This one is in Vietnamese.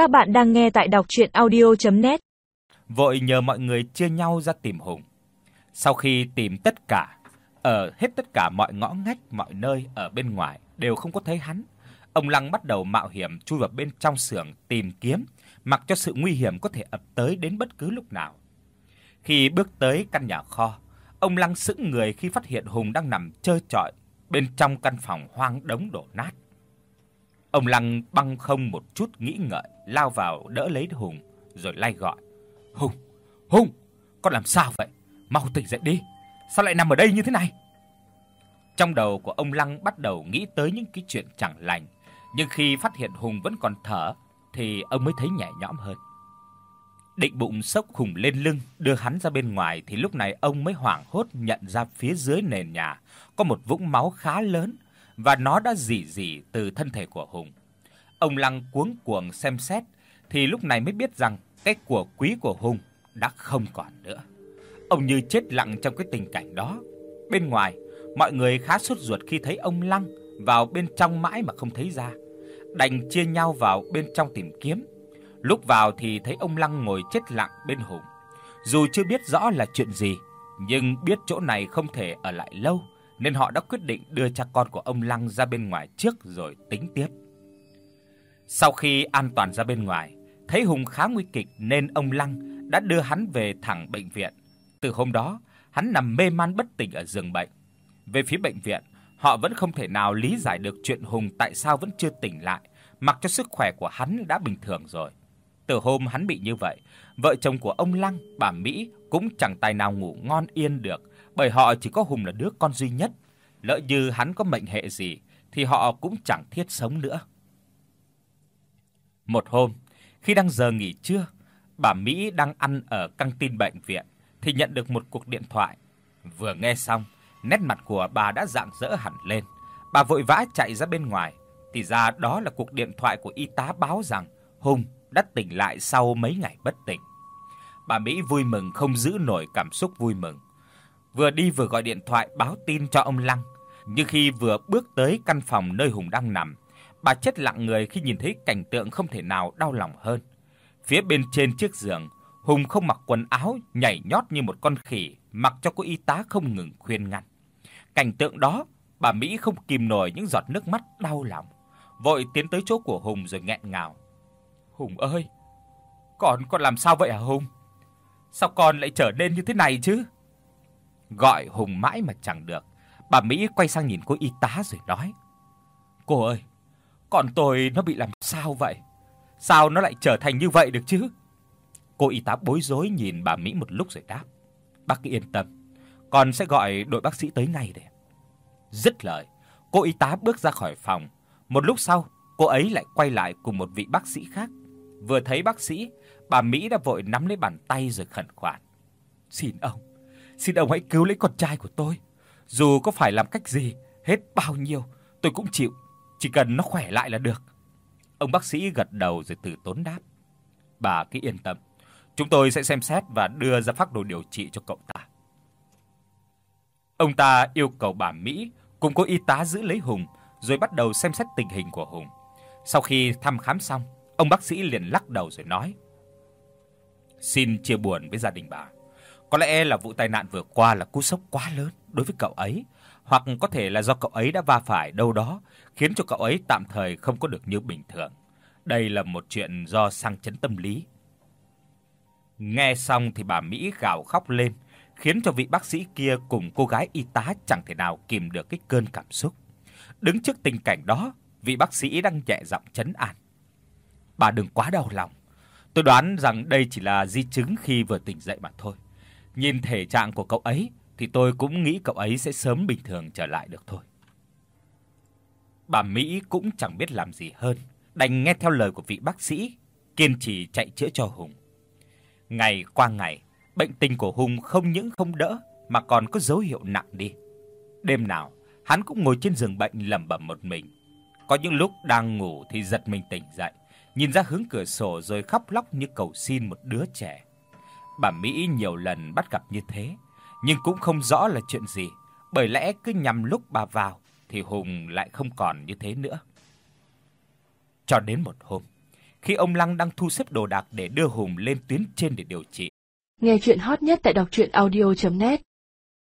Các bạn đang nghe tại đọc audio net Vội nhờ mọi người chia nhau ra tìm Hùng. Sau khi tìm tất cả, ở hết tất cả mọi ngõ ngách, mọi nơi ở bên ngoài đều không có thấy hắn. Ông Lăng bắt đầu mạo hiểm chui vào bên trong xưởng tìm kiếm, mặc cho sự nguy hiểm có thể ập tới đến bất cứ lúc nào. Khi bước tới căn nhà kho, ông Lăng sững người khi phát hiện Hùng đang nằm trơ trọi bên trong căn phòng hoang đống đổ nát. Ông Lăng băng không một chút nghĩ ngợi, lao vào đỡ lấy Hùng rồi lay gọi. "Hùng, Hùng, con làm sao vậy? Mau tỉnh dậy đi. Sao lại nằm ở đây như thế này?" Trong đầu của ông Lăng bắt đầu nghĩ tới những cái chuyện chẳng lành, nhưng khi phát hiện Hùng vẫn còn thở thì ông mới thấy nhẹ nhõm hơn. Định bụng sốc Hùng lên lưng, đưa hắn ra bên ngoài thì lúc này ông mới hoảng hốt nhận ra phía dưới nền nhà có một vũng máu khá lớn và nó đã rỉ rỉ từ thân thể của Hùng. Ông Lăng cuống cuồng xem xét thì lúc này mới biết rằng cái của quý của Hùng đã không còn nữa. Ông như chết lặng trong cái tình cảnh đó. Bên ngoài, mọi người khá sốt ruột khi thấy ông Lăng vào bên trong mãi mà không thấy ra. Đành chia nhau vào bên trong tìm kiếm. Lúc vào thì thấy ông Lăng ngồi chết lặng bên Hùng. Dù chưa biết rõ là chuyện gì, nhưng biết chỗ này không thể ở lại lâu nên họ đã quyết định đưa cha con của ông Lăng ra bên ngoài trước rồi tính tiếp. Sau khi an toàn ra bên ngoài, thấy Hùng khá nguy kịch nên ông Lăng đã đưa hắn về thẳng bệnh viện. Từ hôm đó, hắn nằm mê man bất tỉnh ở giường bệnh. Về phía bệnh viện, họ vẫn không thể nào lý giải được chuyện Hùng tại sao vẫn chưa tỉnh lại, mặc cho sức khỏe của hắn đã bình thường rồi. Từ hôm hắn bị như vậy, vợ chồng của ông Lăng, bà Mỹ cũng chẳng tài nào ngủ ngon yên được bởi họ chỉ có Hùng là đứa con duy nhất, lỡ như hắn có mệnh hệ gì thì họ cũng chẳng thiết sống nữa. Một hôm, khi đang giờ nghỉ trưa, bà Mỹ đang ăn ở căng tin bệnh viện thì nhận được một cuộc điện thoại. Vừa nghe xong, nét mặt của bà đã rạng rỡ hẳn lên. Bà vội vã chạy ra bên ngoài, thì ra đó là cuộc điện thoại của y tá báo rằng Hùng đã tỉnh lại sau mấy ngày bất tỉnh. Bà Mỹ vui mừng không giữ nổi cảm xúc vui mừng vừa đi vừa gọi điện thoại báo tin cho ông Lăng. Nhưng khi vừa bước tới căn phòng nơi Hùng đang nằm, bà chết lặng người khi nhìn thấy cảnh tượng không thể nào đau lòng hơn. Phía bên trên chiếc giường, Hùng không mặc quần áo, nhảy nhót như một con khỉ, mặc cho cô y tá không ngừng khuyên ngăn. Cảnh tượng đó, bà Mỹ không kìm nổi những giọt nước mắt đau lòng, vội tiến tới chỗ của Hùng rồi nghẹn ngào. "Hùng ơi, con con làm sao vậy hả Hùng? Sao con lại trở nên như thế này chứ?" Gọi Hùng mãi mà chẳng được. Bà Mỹ quay sang nhìn cô y tá rồi nói: "Cô ơi, con tôi nó bị làm sao vậy? Sao nó lại trở thành như vậy được chứ?" Cô y tá bối rối nhìn bà Mỹ một lúc rồi đáp: "Bác cứ yên tâm, con sẽ gọi đội bác sĩ tới ngay để." Dứt lời, cô y tá bước ra khỏi phòng. Một lúc sau, cô ấy lại quay lại cùng một vị bác sĩ khác. Vừa thấy bác sĩ, bà Mỹ đã vội nắm lấy bàn tay rồi khẩn khoản: "Xin ông, Xin ông hãy cứu lấy con trai của tôi. Dù có phải làm cách gì, hết bao nhiêu, tôi cũng chịu, chỉ cần nó khỏe lại là được." Ông bác sĩ gật đầu rồi từ tốn đáp. "Bà cứ yên tâm, chúng tôi sẽ xem xét và đưa ra phác đồ điều trị cho cậu ta." Ông ta yêu cầu bà Mỹ cùng cô y tá giữ lấy Hùng, rồi bắt đầu xem xét tình hình của Hùng. Sau khi thăm khám xong, ông bác sĩ liền lắc đầu rồi nói: "Xin chia buồn với gia đình bà. Có lẽ là vụ tai nạn vừa qua là cú sốc quá lớn đối với cậu ấy, hoặc có thể là do cậu ấy đã va phải đâu đó, khiến cho cậu ấy tạm thời không có được như bình thường. Đây là một chuyện do sang chấn tâm lý. Nghe xong thì bà Mỹ gào khóc lên, khiến cho vị bác sĩ kia cùng cô gái y tá chẳng thể nào kìm được cái cơn cảm xúc. Đứng trước tình cảnh đó, vị bác sĩ đang nhẹ giọng trấn an. "Bà đừng quá đau lòng. Tôi đoán rằng đây chỉ là di chứng khi vừa tỉnh dậy mà thôi. Nhìn thể trạng của cậu ấy thì tôi cũng nghĩ cậu ấy sẽ sớm bình thường trở lại được thôi. Bà Mỹ cũng chẳng biết làm gì hơn, đành nghe theo lời của vị bác sĩ, kiên trì chạy chữa cho Hùng. Ngày qua ngày, bệnh tình của Hùng không những không đỡ mà còn có dấu hiệu nặng đi. Đêm nào, hắn cũng ngồi trên giường bệnh lẩm bẩm một mình. Có những lúc đang ngủ thì giật mình tỉnh dậy, nhìn ra hướng cửa sổ rồi khóc lóc như cầu xin một đứa trẻ. Bà Mỹ nhiều lần bắt gặp như thế, nhưng cũng không rõ là chuyện gì, bởi lẽ cứ nhằm lúc bà vào thì Hùng lại không còn như thế nữa. Cho đến một hôm, khi ông Lăng đang thu xếp đồ đạc để đưa Hùng lên tuyến trên để điều trị. Nghe truyện hot nhất tại doctruyenaudio.net